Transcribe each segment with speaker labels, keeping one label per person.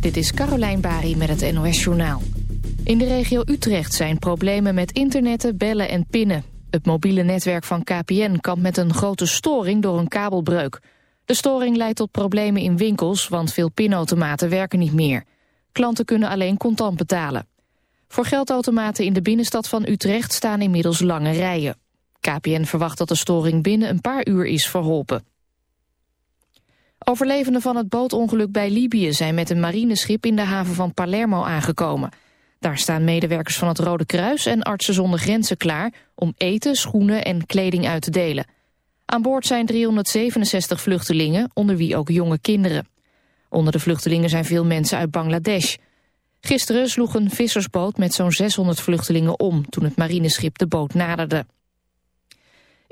Speaker 1: Dit is Carolijn Bari met het NOS Journaal. In de regio Utrecht zijn problemen met internetten, bellen en pinnen. Het mobiele netwerk van KPN kampt met een grote storing door een kabelbreuk. De storing leidt tot problemen in winkels, want veel pinautomaten werken niet meer. Klanten kunnen alleen contant betalen. Voor geldautomaten in de binnenstad van Utrecht staan inmiddels lange rijen. KPN verwacht dat de storing binnen een paar uur is verholpen. Overlevenden van het bootongeluk bij Libië zijn met een marineschip in de haven van Palermo aangekomen. Daar staan medewerkers van het Rode Kruis en Artsen zonder Grenzen klaar om eten, schoenen en kleding uit te delen. Aan boord zijn 367 vluchtelingen, onder wie ook jonge kinderen. Onder de vluchtelingen zijn veel mensen uit Bangladesh. Gisteren sloeg een vissersboot met zo'n 600 vluchtelingen om toen het marineschip de boot naderde.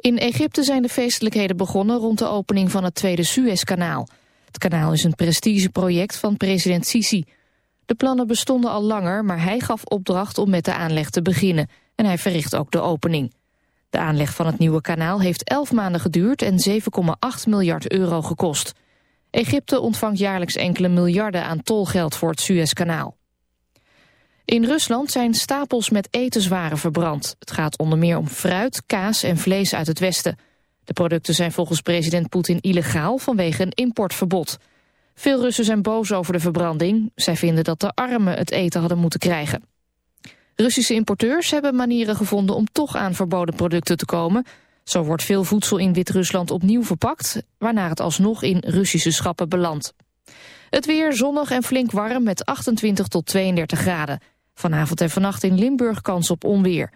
Speaker 1: In Egypte zijn de feestelijkheden begonnen rond de opening van het Tweede Suezkanaal. Het kanaal is een prestigeproject van president Sisi. De plannen bestonden al langer, maar hij gaf opdracht om met de aanleg te beginnen. En hij verricht ook de opening. De aanleg van het nieuwe kanaal heeft elf maanden geduurd en 7,8 miljard euro gekost. Egypte ontvangt jaarlijks enkele miljarden aan tolgeld voor het Suezkanaal. In Rusland zijn stapels met etenswaren verbrand. Het gaat onder meer om fruit, kaas en vlees uit het westen. De producten zijn volgens president Poetin illegaal vanwege een importverbod. Veel Russen zijn boos over de verbranding. Zij vinden dat de armen het eten hadden moeten krijgen. Russische importeurs hebben manieren gevonden om toch aan verboden producten te komen. Zo wordt veel voedsel in Wit-Rusland opnieuw verpakt... waarna het alsnog in Russische schappen belandt. Het weer zonnig en flink warm met 28 tot 32 graden. Vanavond en vannacht in Limburg kans op onweer.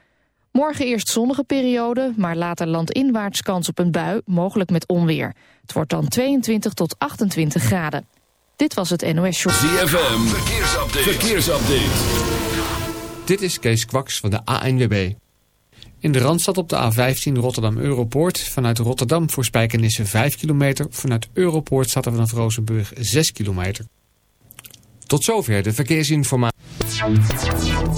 Speaker 1: Morgen eerst zonnige periode, maar later landinwaarts kans op een bui, mogelijk met onweer. Het wordt dan 22 tot 28 graden. Dit was het NOS Short.
Speaker 2: ZFM, verkeersupdate. verkeersupdate.
Speaker 3: Dit is Kees Kwaks van de ANWB. In de Randstad op de A15 Rotterdam-Europoort. Vanuit Rotterdam voor Spijkenissen 5 kilometer. Vanuit Europoort staat er vanaf Rozenburg 6 kilometer. Tot zover de verkeersinformatie. そうです。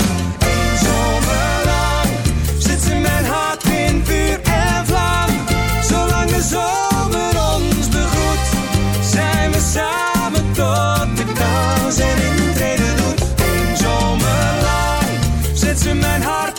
Speaker 4: Zet ze mijn hart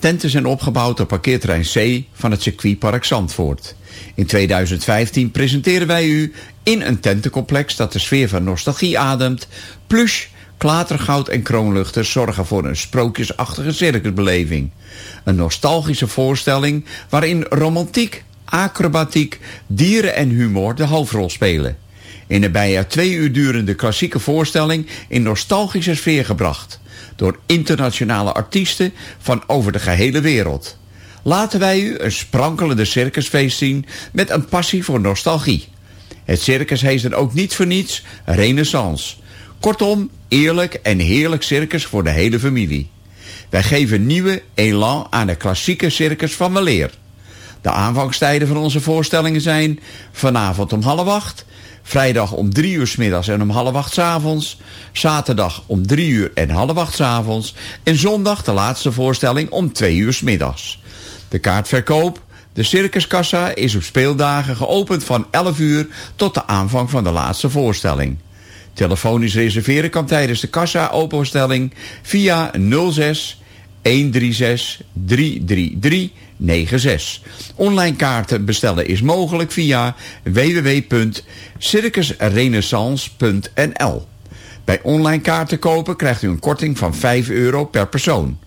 Speaker 5: tenten zijn opgebouwd op parkeerterrein C van het circuitpark Zandvoort. In 2015 presenteren wij u in een tentencomplex dat de sfeer van nostalgie ademt... plush, klatergoud en kroonluchters zorgen voor een sprookjesachtige circusbeleving. Een nostalgische voorstelling waarin romantiek, acrobatiek, dieren en humor de hoofdrol spelen. In een bijna twee uur durende klassieke voorstelling in nostalgische sfeer gebracht. Door internationale artiesten van over de gehele wereld. Laten wij u een sprankelende circusfeest zien met een passie voor nostalgie. Het circus heet er ook niet voor niets renaissance. Kortom, eerlijk en heerlijk circus voor de hele familie. Wij geven nieuwe elan aan de klassieke circus van Weleer. De aanvangstijden van onze voorstellingen zijn vanavond om half acht, vrijdag om drie uur s middags en om half acht s avonds, zaterdag om drie uur en half acht s avonds en zondag de laatste voorstelling om twee uur s middags. De kaartverkoop, de circuskassa is op speeldagen geopend van 11 uur tot de aanvang van de laatste voorstelling. Telefonisch reserveren kan tijdens de kassa-openstelling via 06 136 333 96. Online kaarten bestellen is mogelijk via www.circusrenaissance.nl. Bij online kaarten kopen krijgt u een korting van 5 euro per persoon.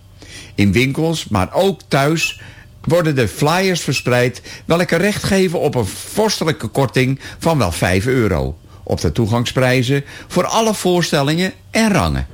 Speaker 5: In winkels, maar ook thuis worden de flyers verspreid... welke recht geven op een vorstelijke korting van wel 5 euro... op de toegangsprijzen voor alle voorstellingen en rangen.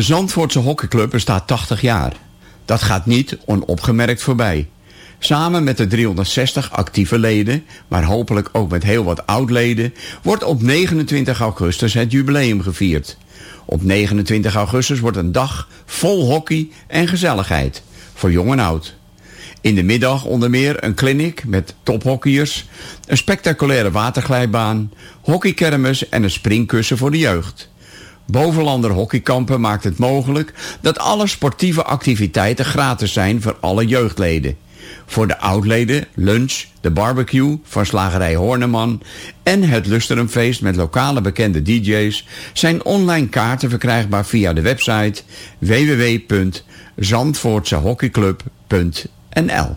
Speaker 5: De Zandvoortse hockeyclub bestaat 80 jaar. Dat gaat niet onopgemerkt voorbij. Samen met de 360 actieve leden, maar hopelijk ook met heel wat oud-leden... wordt op 29 augustus het jubileum gevierd. Op 29 augustus wordt een dag vol hockey en gezelligheid. Voor jong en oud. In de middag onder meer een clinic met tophockeyers... een spectaculaire waterglijbaan, hockeykermis en een springkussen voor de jeugd. Bovenlander hockeykampen maakt het mogelijk dat alle sportieve activiteiten gratis zijn voor alle jeugdleden. Voor de oudleden lunch, de barbecue van slagerij Horneman en het Lusterumfeest met lokale bekende DJ's zijn online kaarten verkrijgbaar via de website www.zandvoortsehockeyclub.nl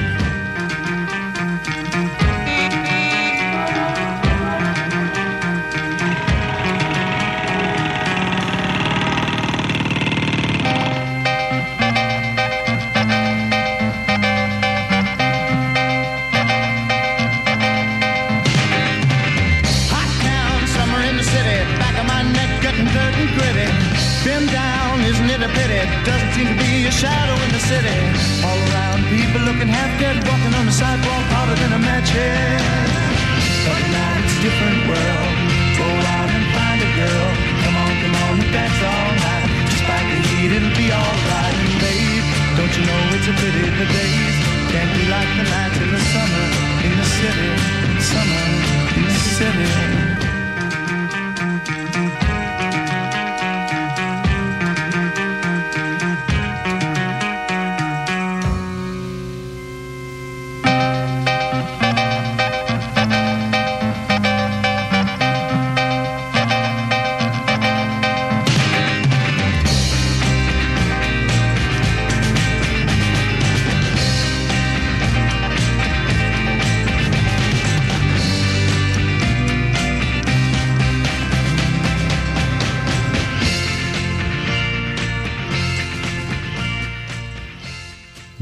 Speaker 6: In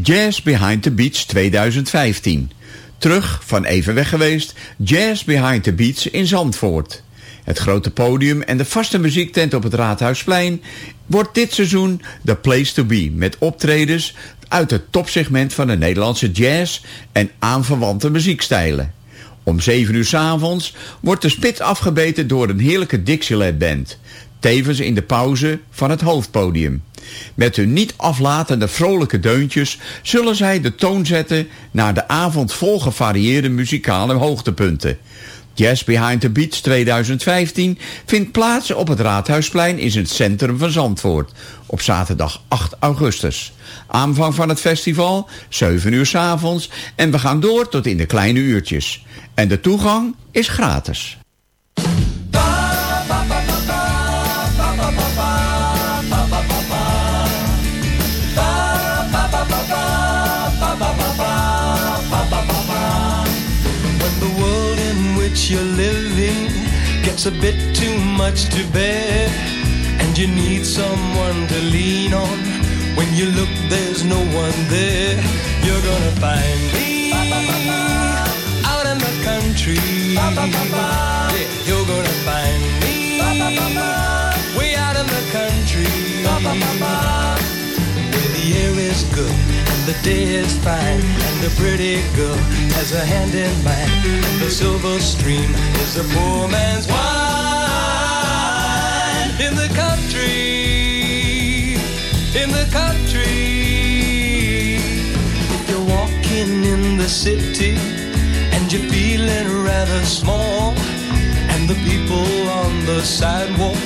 Speaker 5: Jazz Behind the Beats 2015. Terug van even weg geweest, Jazz Behind the Beats in Zandvoort. Het grote podium en de vaste muziektent op het Raadhuisplein wordt dit seizoen de place to be met optredens uit het topsegment van de Nederlandse jazz en aanverwante muziekstijlen. Om 7 uur 's avonds wordt de spit afgebeten door een heerlijke Dixieland band. Tevens in de pauze van het hoofdpodium. Met hun niet aflatende vrolijke deuntjes zullen zij de toon zetten naar de avond vol gevarieerde muzikale hoogtepunten. Jazz Behind the Beats 2015 vindt plaats op het Raadhuisplein in het centrum van Zandvoort op zaterdag 8 augustus. Aanvang van het festival, 7 uur 's avonds en we gaan door tot in de kleine uurtjes. En de toegang is gratis.
Speaker 4: Gets a bit too much to bear, and you need someone to lean on. When you look, there's no one there. You're gonna find me out in the country. Yeah, you're gonna find me way out in the country. Where the air is good the day is fine, and the pretty girl has a hand in mine, and the silver stream is a poor man's wine. In the country, in the country, if you're walking in the city and you're feeling rather small, and the people on the sidewalk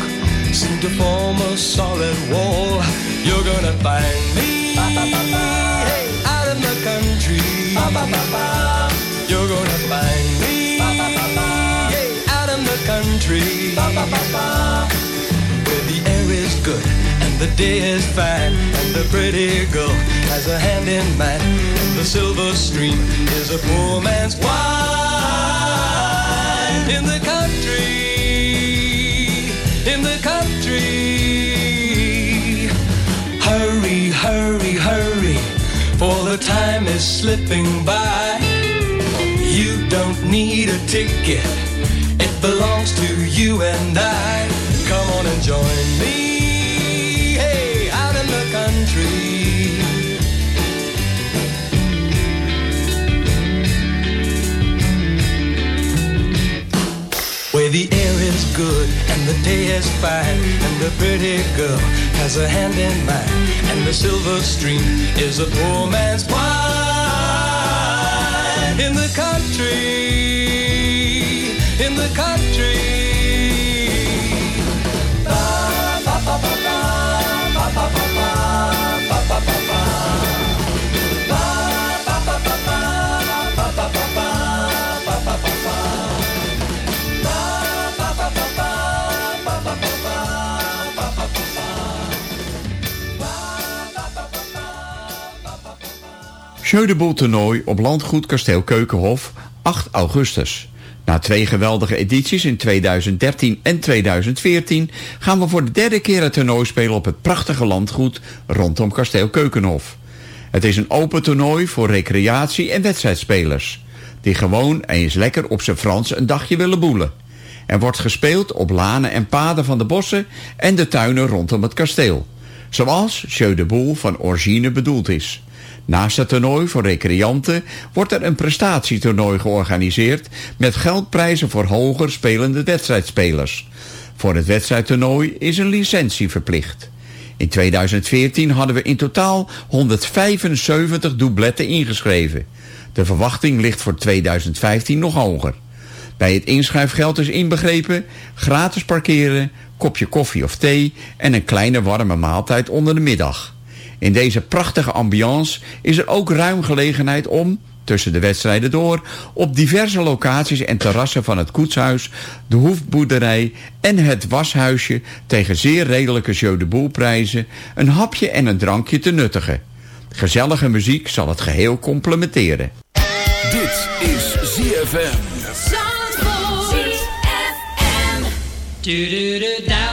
Speaker 4: seem to form a solid wall, you're gonna find me hey, out in the country. You're gonna find me hey, out in the country. Where the air is good and the day is fine and the pretty girl has a hand in mine and the silver stream is a poor man's wine in the country is slipping by. You don't need a ticket. It belongs to you and I. Come on and join me. Hey out in the country. Where the air is good and the day is fine and the pretty girl has a hand in mine and the silver stream is a poor man's wine in the country in the country
Speaker 5: Jeu toernooi op landgoed Kasteel Keukenhof 8 augustus. Na twee geweldige edities in 2013 en 2014 gaan we voor de derde keer het toernooi spelen op het prachtige landgoed rondom Kasteel Keukenhof. Het is een open toernooi voor recreatie- en wedstrijdspelers. Die gewoon eens lekker op zijn Frans een dagje willen boelen. Er wordt gespeeld op lanen en paden van de bossen en de tuinen rondom het kasteel. Zoals Jeu van origine bedoeld is. Naast het toernooi voor recreanten wordt er een prestatietoernooi georganiseerd met geldprijzen voor hoger spelende wedstrijdspelers. Voor het wedstrijdtoernooi is een licentie verplicht. In 2014 hadden we in totaal 175 doubletten ingeschreven. De verwachting ligt voor 2015 nog hoger. Bij het inschrijfgeld is inbegrepen gratis parkeren, kopje koffie of thee en een kleine warme maaltijd onder de middag. In deze prachtige ambiance is er ook ruim gelegenheid om, tussen de wedstrijden door, op diverse locaties en terrassen van het koetshuis, de hoefboerderij en het washuisje tegen zeer redelijke Jeu de Boel prijzen een hapje en een drankje te nuttigen. Gezellige muziek zal het geheel complementeren.
Speaker 2: Dit is ZFM.
Speaker 7: Do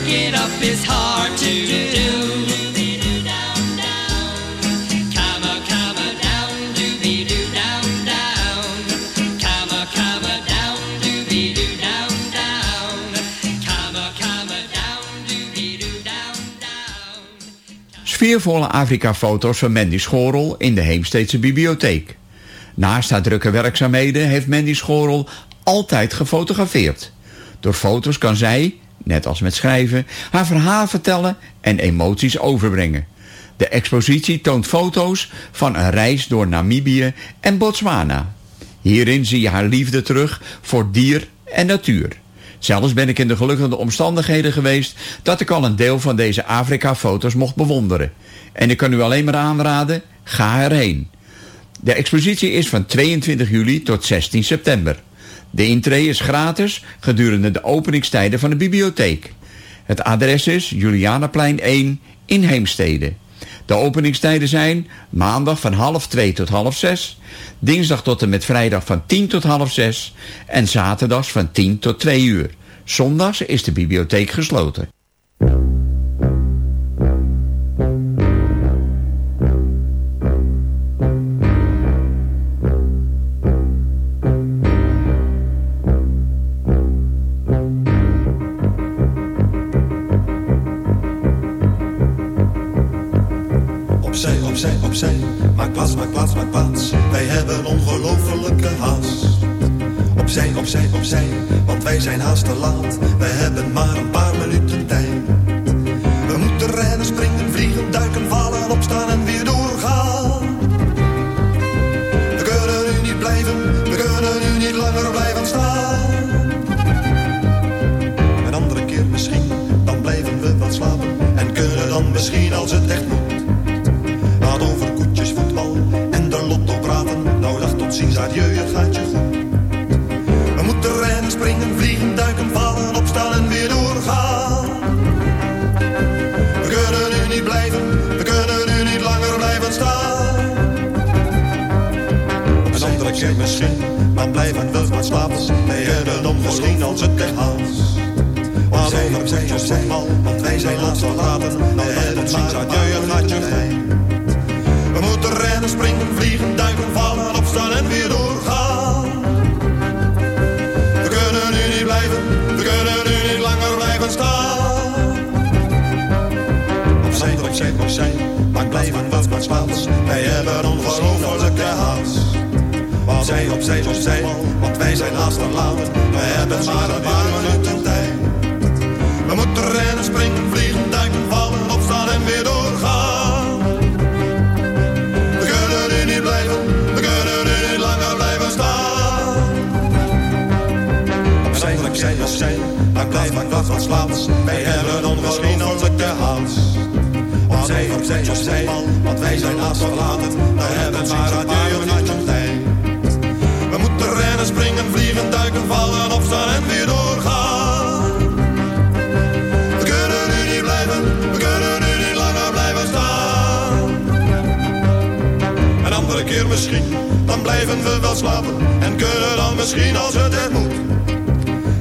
Speaker 7: Up is hard to do.
Speaker 5: sfeervolle Afrika-foto's van Mandy Schorel in de Heemsteedse Bibliotheek. Naast haar drukke werkzaamheden heeft Mandy Schorel altijd gefotografeerd. Door foto's kan zij net als met schrijven, haar verhaal vertellen en emoties overbrengen. De expositie toont foto's van een reis door Namibië en Botswana. Hierin zie je haar liefde terug voor dier en natuur. Zelfs ben ik in de gelukkige omstandigheden geweest dat ik al een deel van deze Afrika-foto's mocht bewonderen. En ik kan u alleen maar aanraden, ga erheen. De expositie is van 22 juli tot 16 september. De intree is gratis gedurende de openingstijden van de bibliotheek. Het adres is Julianaplein 1 in Heemstede. De openingstijden zijn maandag van half 2 tot half 6, dinsdag tot en met vrijdag van 10 tot half 6 en zaterdags van 10 tot 2 uur. Zondags is de bibliotheek gesloten.
Speaker 8: Maak plaats, maak plaats, maak plaats. Wij hebben ongelofelijke haast. Opzij, opzij, opzij. Want wij zijn haast te laat. Wij hebben maar een paar minuten tijd. We moeten rennen, springen, vliegen, duiken, vallen, opstaan en Opzij, opzij, opzij, want wij zijn verlaten. We hebben maar een paar. We moeten rennen, springen, vliegen, duiken, vallen, opstaan en weer doorgaan. We kunnen nu niet blijven, we kunnen nu niet langer blijven staan. Een andere keer misschien, dan blijven we wel slapen. En kunnen dan misschien als het er moet.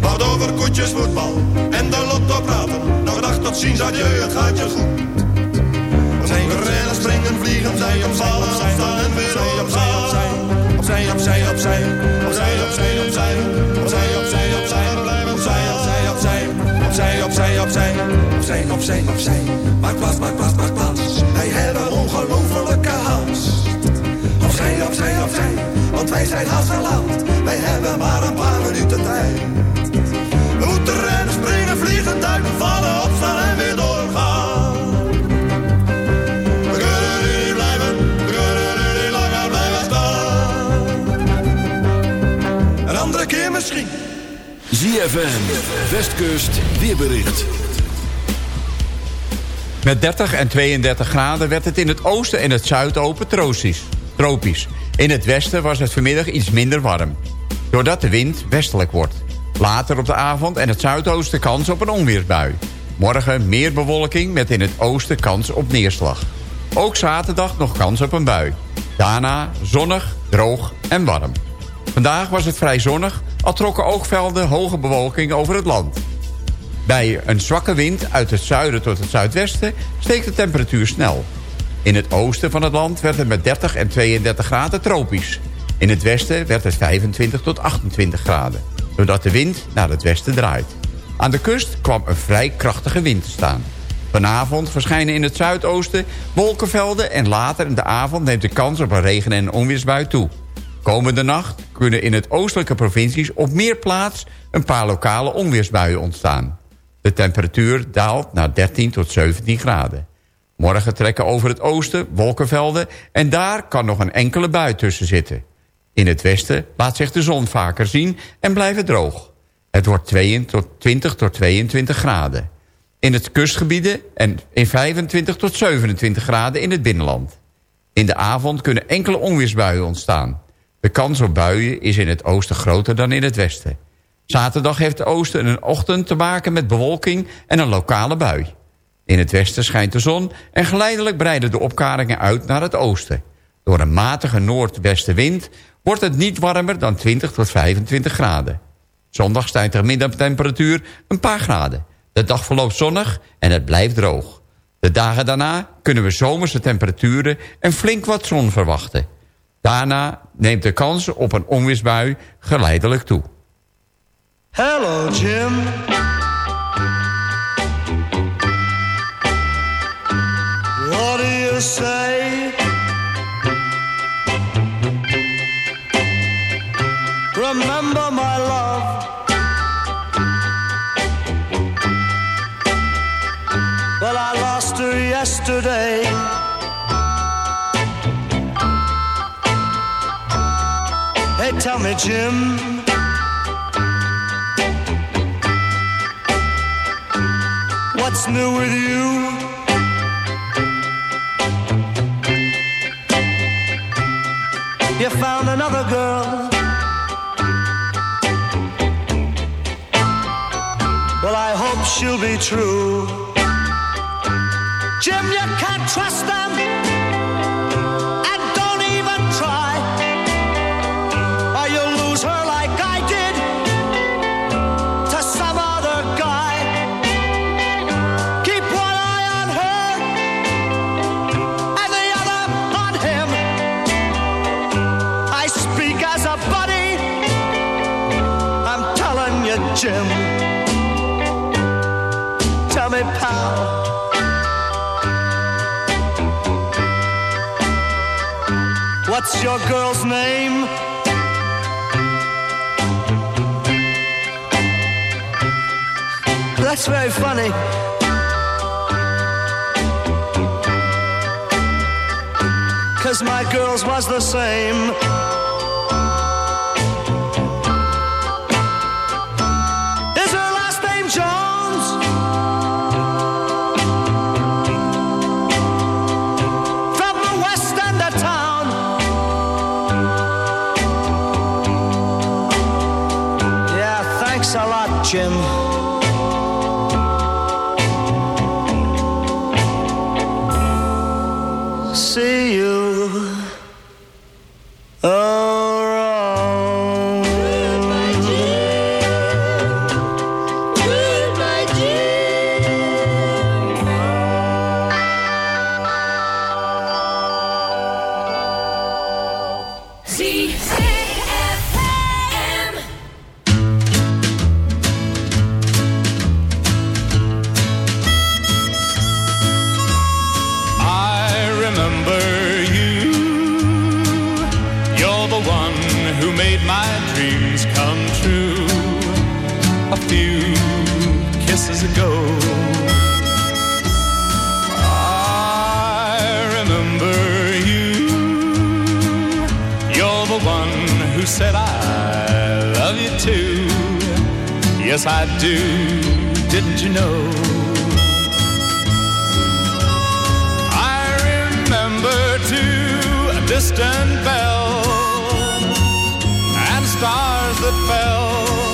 Speaker 8: Wat over koetjes, voetbal en de lotto praten. Nog dag tot ziens, adieu, het gaat je goed. Springen, vliegen, zij opvallen, opstaan en weer opzij, opzij, opzij, opzij, opzij, opzij, opzij, opzij, opzij, opzij, opzij, opzij, opzij, opzij, opzij, opzij, opzij, opzij, opzij, opzij. Maak plaats, maak plaats, maak plaats. Wij hebben ongelofelijke haast. Opzij, opzij, opzij, want wij zijn haast. Wij hebben maar een paar minuten tijd. Rennen, springen, vliegen, duiken, vallen, opstaan misschien.
Speaker 2: ZFM, Westkust, weerbericht.
Speaker 5: Met 30 en 32 graden werd het in het oosten en het zuidoosten tropisch. tropisch. In het westen was het vanmiddag iets minder warm. Doordat de wind westelijk wordt. Later op de avond en het zuidoosten kans op een onweersbui. Morgen meer bewolking met in het oosten kans op neerslag. Ook zaterdag nog kans op een bui. Daarna zonnig, droog en warm. Vandaag was het vrij zonnig, al trokken oogvelden hoge bewolking over het land. Bij een zwakke wind uit het zuiden tot het zuidwesten steekt de temperatuur snel. In het oosten van het land werd het met 30 en 32 graden tropisch. In het westen werd het 25 tot 28 graden, doordat de wind naar het westen draait. Aan de kust kwam een vrij krachtige wind te staan. Vanavond verschijnen in het zuidoosten wolkenvelden... en later in de avond neemt de kans op een regen- en onweersbui toe. Komende nacht kunnen in het oostelijke provincies op meer plaats... een paar lokale onweersbuien ontstaan. De temperatuur daalt naar 13 tot 17 graden. Morgen trekken over het oosten wolkenvelden... en daar kan nog een enkele bui tussen zitten. In het westen laat zich de zon vaker zien en blijft het droog. Het wordt 20 tot 22 graden. In het kustgebieden en in 25 tot 27 graden in het binnenland. In de avond kunnen enkele onweersbuien ontstaan. De kans op buien is in het oosten groter dan in het westen. Zaterdag heeft het oosten een ochtend te maken met bewolking en een lokale bui. In het westen schijnt de zon en geleidelijk breiden de opkaringen uit naar het oosten. Door een matige noordwestenwind wordt het niet warmer dan 20 tot 25 graden. Zondag stijgt de middagtemperatuur een paar graden. De dag verloopt zonnig en het blijft droog. De dagen daarna kunnen we zomerse temperaturen en flink wat zon verwachten. Daarna neemt de kans op een onweersbui geleidelijk toe.
Speaker 9: Hello, Jim. What do you say? Remember my love. Well, I lost her yesterday. Tell me, Jim. What's new with you? You found another girl. Well, I hope she'll be true. Jim, you can't trust them. Pal. What's your girl's name? That's very funny. Cause my girl's was the same.
Speaker 10: Said I love you too. Yes, I do. Didn't you know? I remember too a distant bell and stars that fell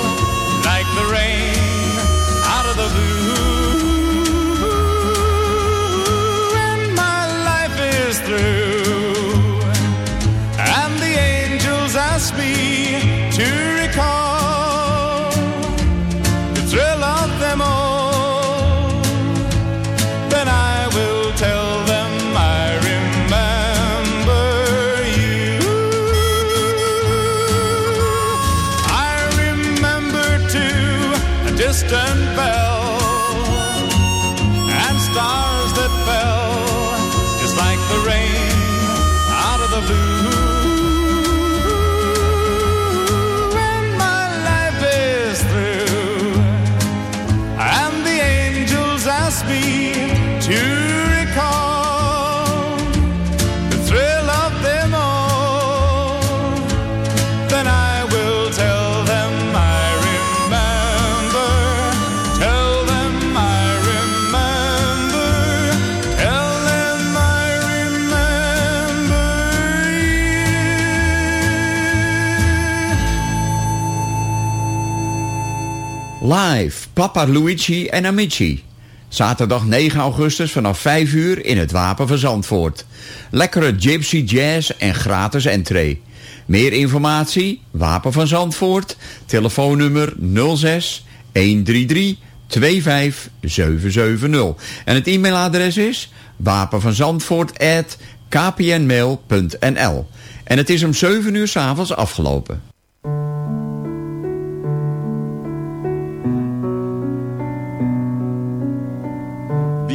Speaker 5: Papa Luigi en Amici. Zaterdag 9 augustus vanaf 5 uur in het Wapen van Zandvoort. Lekkere gypsy jazz en gratis entree. Meer informatie, Wapen van Zandvoort, telefoonnummer 06 133 25770. En het e-mailadres is wapenvanzandvoort at kpnmail.nl. En het is om 7 uur s'avonds afgelopen.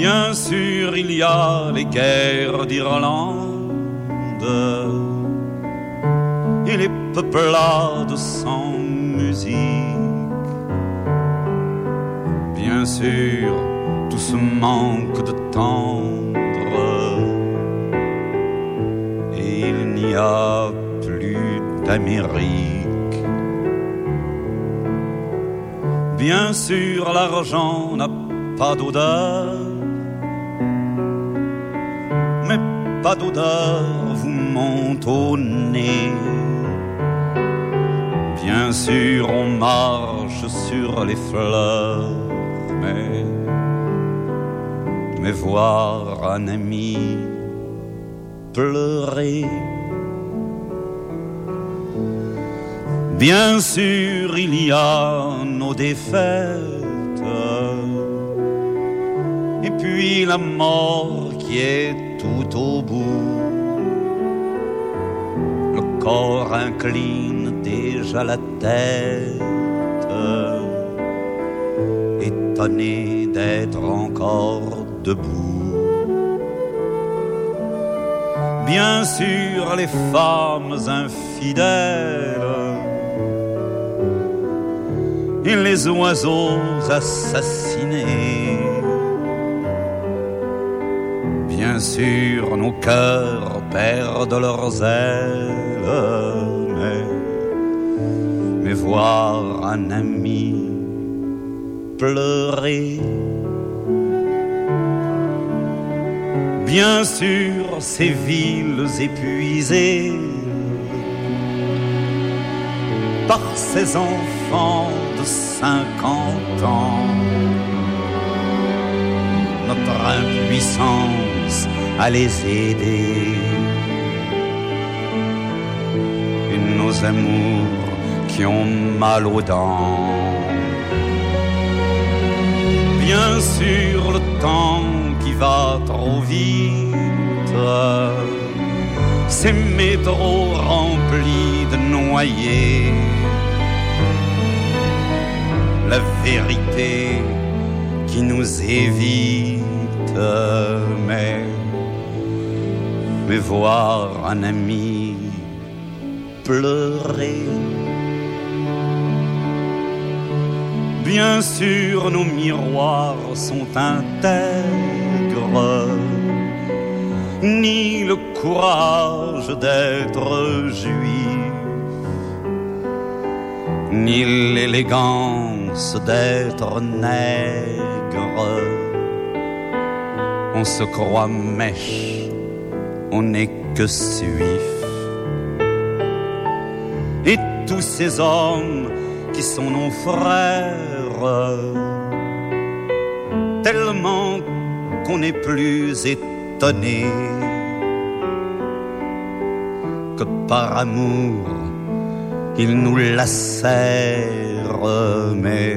Speaker 11: Bien sûr, il y a les guerres d'Irlande et les peuplades sans musique. Bien sûr, tout ce manque de tendre et il n'y a plus d'Amérique. Bien sûr, l'argent n'a pas d'odeur pas d'odeur vous monte au nez. Bien sûr, on marche sur les fleurs, mais, mais voir un ami pleurer. Bien sûr, il y a nos défaites, et puis la mort qui est tout au bout. Le corps incline déjà la tête, étonné d'être encore debout. Bien sûr, les femmes infidèles et les oiseaux assassinés bien sûr, nos cœurs perdent leurs ailes, mais, mais voir un ami pleurer. Bien sûr, ces villes épuisées par ces enfants de cinquante ans notre impuissance à les aider. Nos amours qui ont mal aux dents. Bien sûr, le temps qui va trop vite, ces métros remplis de noyés. La vérité qui nous évite, mais, voir un ami pleurer. Bien sûr, nos miroirs sont intègres, ni le courage d'être juif, ni l'élégance d'être nègre. On se croit mèche, on n'est que suif. Et tous ces hommes qui sont nos frères, tellement qu'on n'est plus étonné que par amour ils nous lacèrent, mais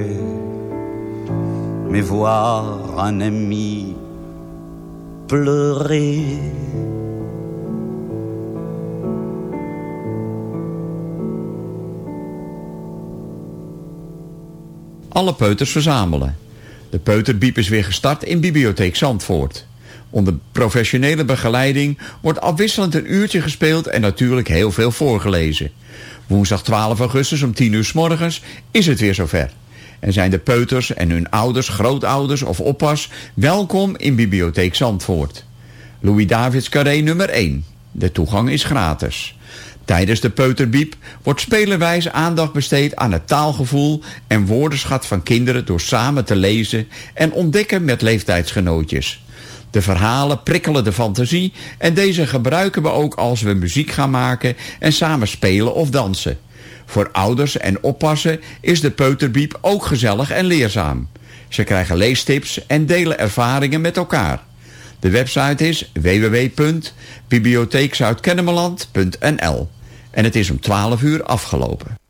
Speaker 11: mais voir un ami pleurer.
Speaker 5: Alle peuters verzamelen. De peuterbiep is weer gestart in Bibliotheek Zandvoort. Onder professionele begeleiding wordt afwisselend een uurtje gespeeld en natuurlijk heel veel voorgelezen. Woensdag 12 augustus om 10 uur s morgens is het weer zover.
Speaker 12: En zijn de peuters en hun ouders, grootouders of oppas welkom in Bibliotheek Zandvoort. Louis Davids Carré nummer 1. De toegang is gratis. Tijdens de peuterbiep wordt spelerwijs aandacht besteed aan het taalgevoel en woordenschat van kinderen door samen te lezen en ontdekken met leeftijdsgenootjes. De verhalen prikkelen de fantasie en deze gebruiken we ook als we muziek gaan maken en samen spelen of dansen. Voor ouders en oppassen is de peuterbiep ook gezellig en leerzaam. Ze krijgen leestips en delen ervaringen met elkaar. De website is www.bibliotheekzuidkennemerland.nl en het is om 12 uur afgelopen.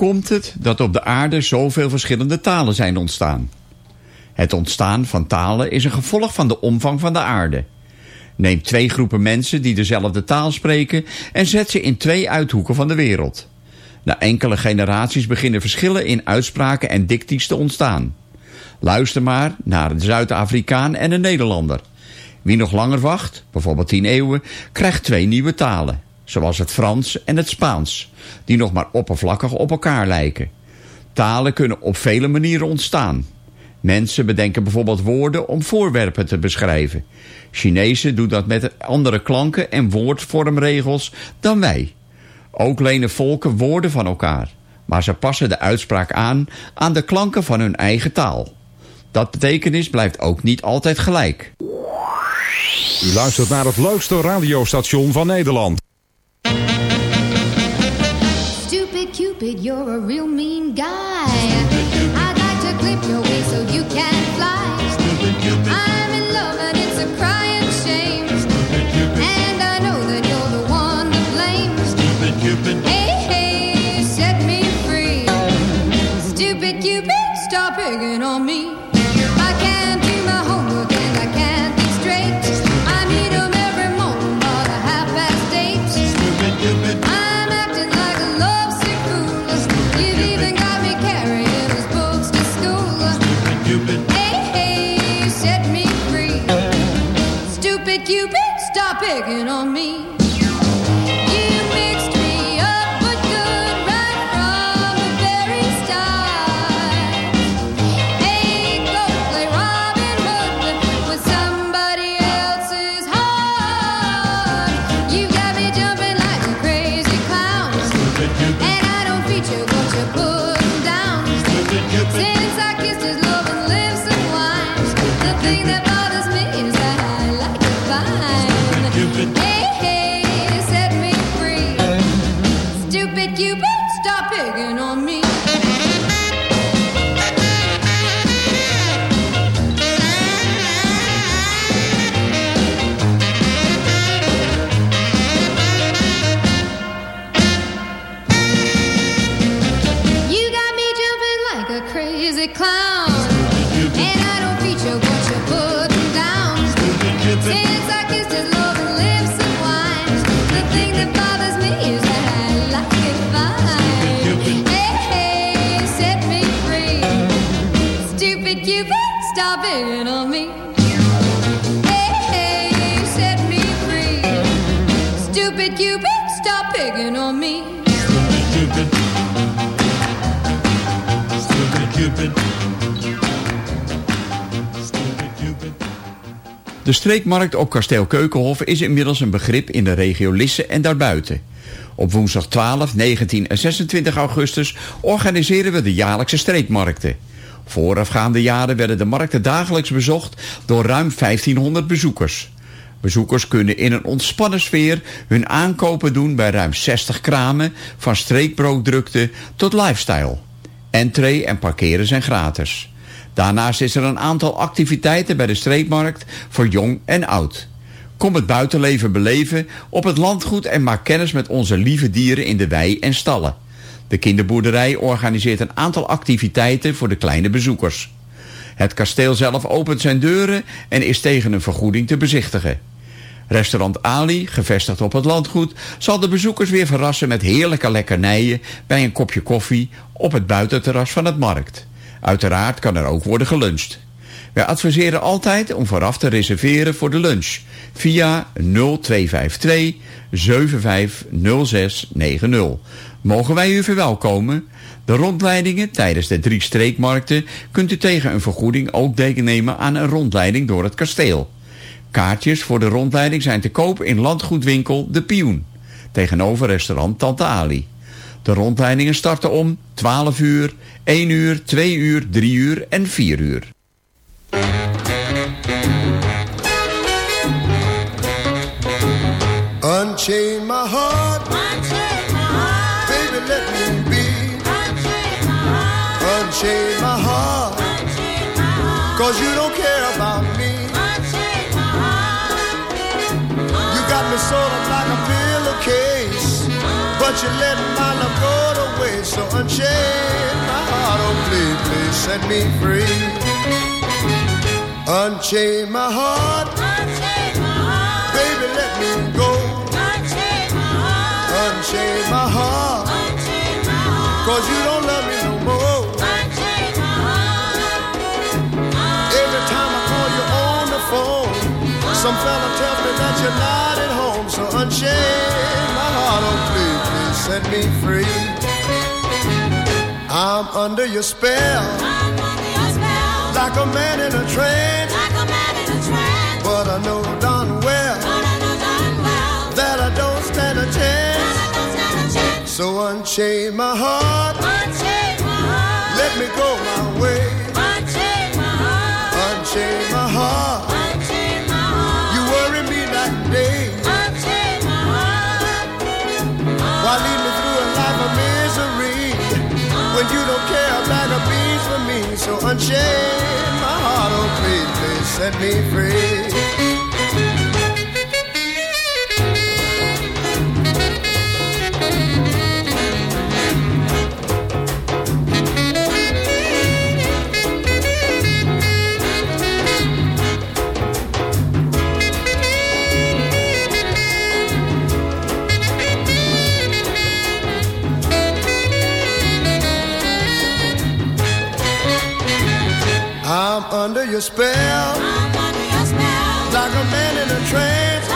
Speaker 12: Komt het dat op de aarde zoveel verschillende talen zijn ontstaan? Het ontstaan van talen is een gevolg van de omvang van de aarde. Neem twee groepen mensen die dezelfde taal spreken en zet ze in twee uithoeken van de wereld. Na enkele generaties beginnen verschillen in uitspraken en dicties te ontstaan. Luister maar naar een Zuid-Afrikaan en een Nederlander. Wie nog langer wacht, bijvoorbeeld tien eeuwen, krijgt twee nieuwe talen. Zoals het Frans en het Spaans, die nog maar oppervlakkig op elkaar lijken.
Speaker 5: Talen kunnen op vele manieren ontstaan. Mensen bedenken bijvoorbeeld woorden om voorwerpen te beschrijven. Chinezen doen dat met andere klanken en woordvormregels dan wij. Ook lenen volken woorden van elkaar. Maar ze passen de uitspraak aan aan de klanken van hun eigen taal. Dat betekenis blijft ook niet altijd gelijk.
Speaker 13: U luistert naar het leukste radiostation van Nederland.
Speaker 14: Stupid you're a real mean guy.
Speaker 5: De streekmarkt op kasteel Keukenhof is inmiddels een begrip in de regio Lisse en daarbuiten. Op woensdag 12, 19 en 26 augustus organiseren we de jaarlijkse streekmarkten. Voorafgaande jaren werden de markten dagelijks bezocht door ruim 1500 bezoekers. Bezoekers kunnen in een ontspannen sfeer hun aankopen doen bij ruim 60 kramen, van streekbrooddrukte tot lifestyle. Entree en parkeren zijn gratis. Daarnaast is er een aantal activiteiten bij de streekmarkt voor jong en oud. Kom het buitenleven beleven op het landgoed en maak kennis met onze lieve dieren in de wei en stallen. De kinderboerderij organiseert een aantal activiteiten voor de kleine bezoekers. Het kasteel zelf opent zijn deuren en is tegen een vergoeding te bezichtigen. Restaurant Ali, gevestigd op het landgoed, zal de bezoekers weer verrassen met heerlijke lekkernijen bij een kopje koffie op het buitenterras van het markt. Uiteraard kan er ook worden geluncht. Wij adviseren altijd om vooraf te reserveren voor de lunch via 0252 750690. Mogen wij u verwelkomen? De rondleidingen tijdens de drie streekmarkten kunt u tegen een vergoeding ook deelnemen aan een rondleiding door het kasteel. Kaartjes voor de rondleiding zijn te koop in landgoedwinkel De Pioen, tegenover restaurant Tante Ali. De rondleidingen starten om 12 uur, 1 uur, 2 uur, 3 uur en 4 uur.
Speaker 15: Unchain my heart. Baby, let me be. Unchain my heart. Cause you don't care about me. You got me sort of like a pillowcase. But you let my set me free. Unchain my heart. Baby, let me go. Unchain my heart. Cause you don't love me no more. Every time I call you on the phone, some fella tells me that you're not at home. So unchain my heart, oh please, please set me free. I'm I'm under your spell. Like a man in a trance. But I know darn well. That I don't stand a chance. So unchain my heart. Let me go my way. Unchain my heart. Unchain my heart, oh please, please set me free. Under your spell. Like a man in a trance.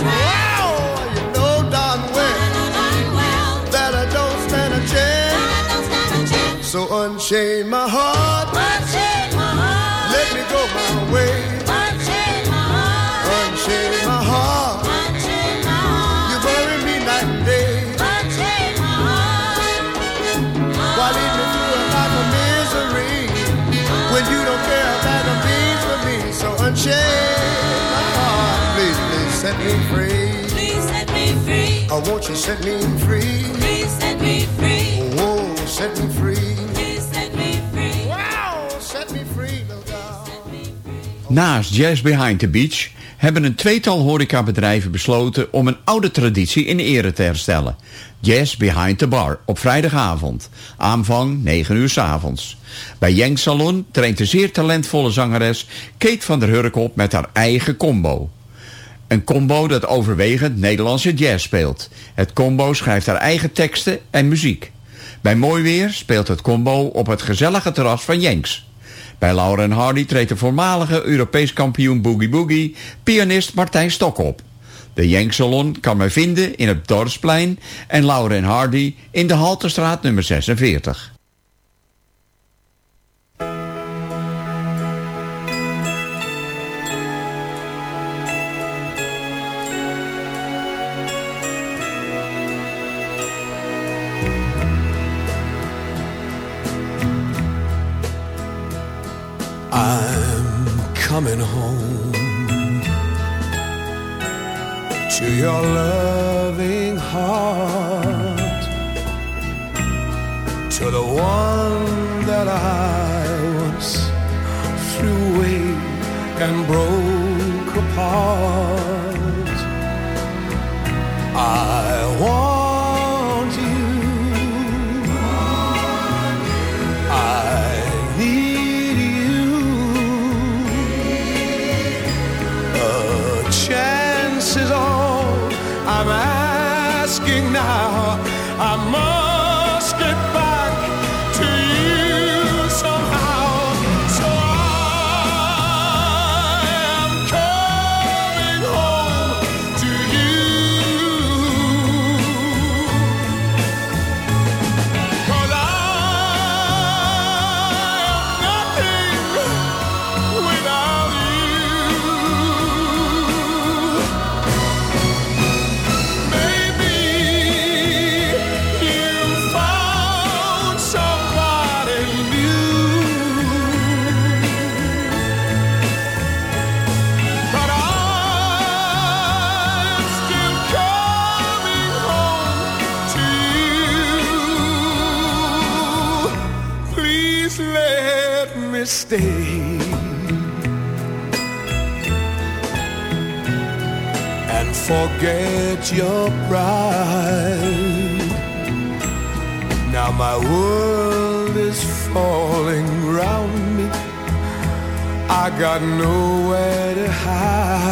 Speaker 15: Wow, you know darn well. That I don't stand a chance. So unchain my heart. Unchain my heart, please, please set me free.
Speaker 16: Please set me free.
Speaker 15: Oh, won't you set me free?
Speaker 16: Please set me free.
Speaker 15: Oh, set me free.
Speaker 16: Please set me free.
Speaker 15: Wow, set me free.
Speaker 5: Naast Jazz Behind the Beach hebben een tweetal horecabedrijven besloten om een oude traditie in ere te herstellen. Jazz Behind the Bar op vrijdagavond. Aanvang 9 uur s avonds. Bij Yang Salon traint de zeer talentvolle zangeres Kate van der Hurk op met haar eigen combo. Een combo dat overwegend Nederlandse jazz speelt. Het combo schrijft haar eigen teksten en muziek. Bij mooi weer speelt het combo op het gezellige terras van Jenks. Bij Laura en Hardy treedt de voormalige Europees kampioen Boogie Boogie pianist Martijn Stok op. De Jenks Salon kan men vinden in het Dorpsplein en Laura en Hardy in de Halterstraat nummer 46.
Speaker 10: Coming home to your loving heart, to the one that I once threw away and broke apart. I want forget your pride. Now my world is falling round me. I got nowhere to hide.